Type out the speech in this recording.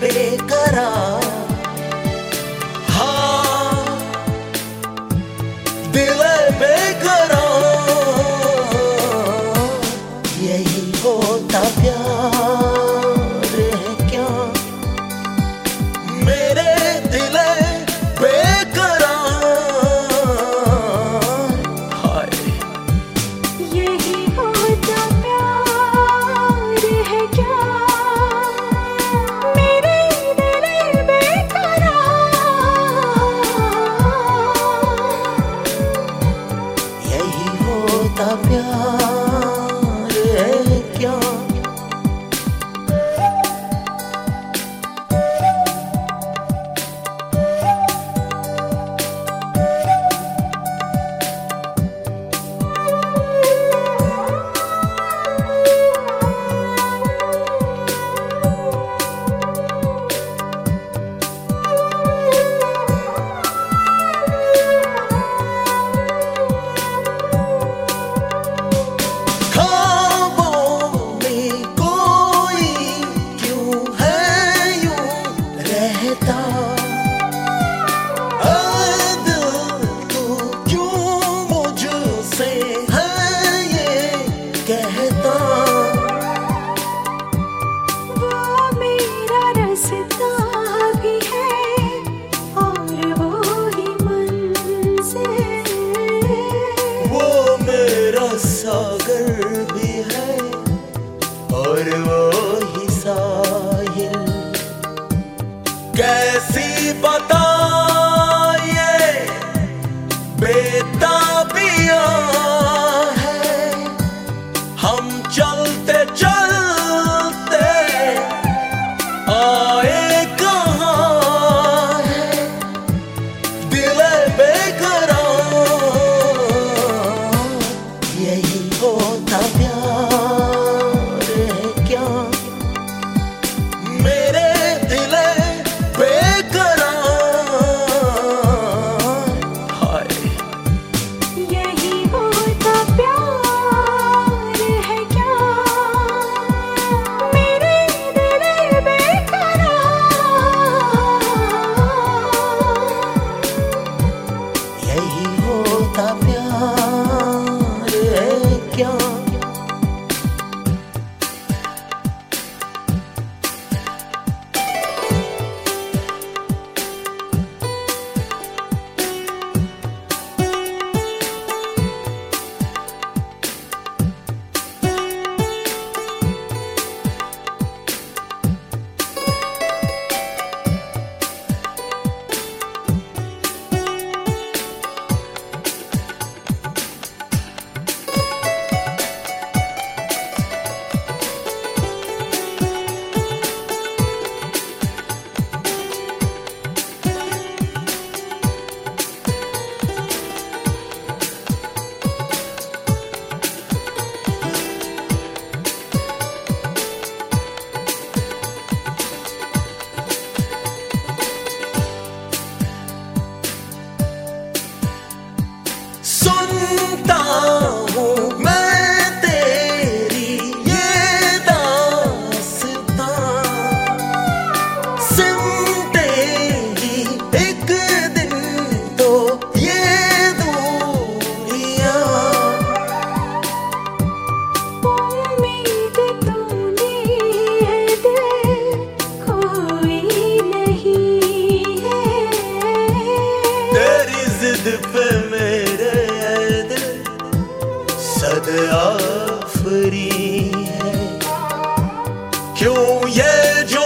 बेकरार। हाँ दिल बेकरार। यही होता प्यार। yaşa सागर भी stop 孙大九月九